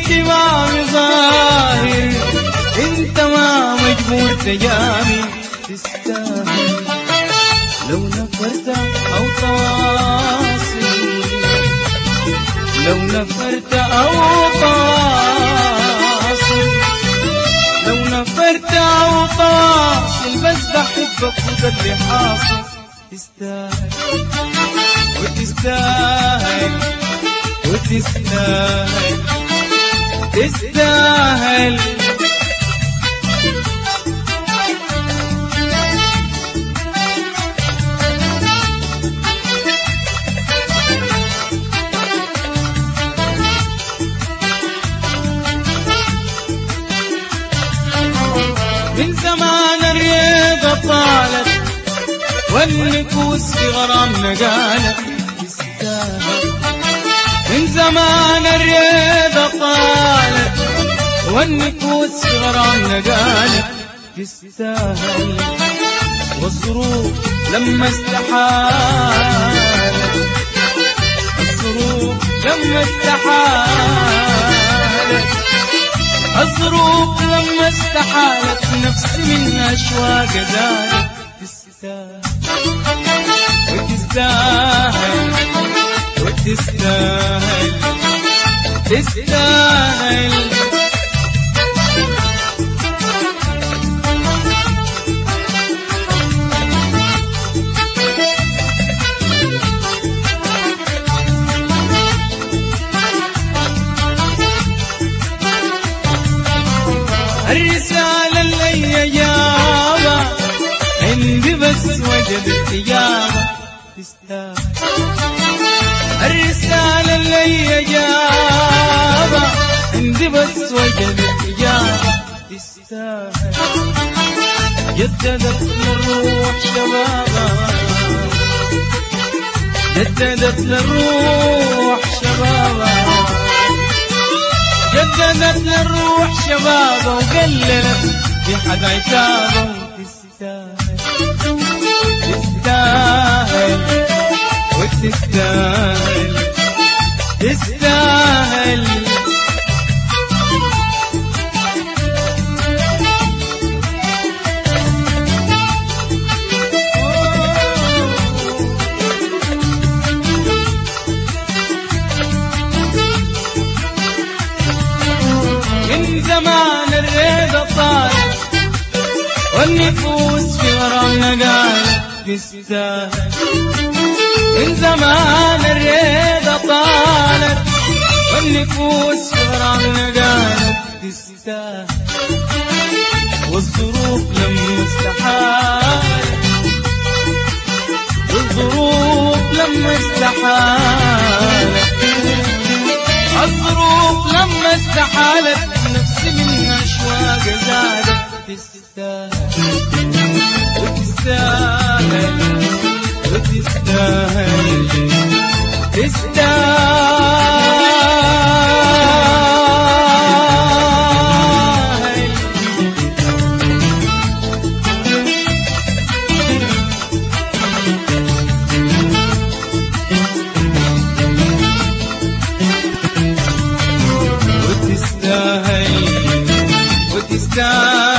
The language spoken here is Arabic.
اهتمام ظاهر انت ما مجبور تجامل تستاهل لو نفرت أو تواصل لو نفرت أو تواصل لو نفرت أو تواصل بس بحبك وده اللي حاصل تستاهل وتستاهل وتستاهل تستاهل من زمان الرياضة طالت والنفوس في غرامنا قالت تستاهل من زمان طالت والنفوس في غرامنا قالت تستاهل. والظروف لما استحالت الظروف لما استحالت الظروف لما استحالت نفسي من أشواق زادت تستاهل. وتستاهل. وتستاهل. تستاهل. اللي جابها عندي بس وجدت إجابة. تستاهل الرسالة اللي جابها عندي بس وجدت إجابة. تستاهل جددت للروح شبابها جددت للروح شبابها جددت للروح شبابه وقللت في حد وتستاهل تستاهل وتستاهل تستاهل من زمان الريضة طالت والنفوس في غرامنا قالت تستاهل. والظروف لما استحالت والظروف لما استحالت الظروف لما استحالت نفسي من أشواق زادت تستاهل. وتستاهل. وتستاهل تستاهل وتستاهل وتستاهل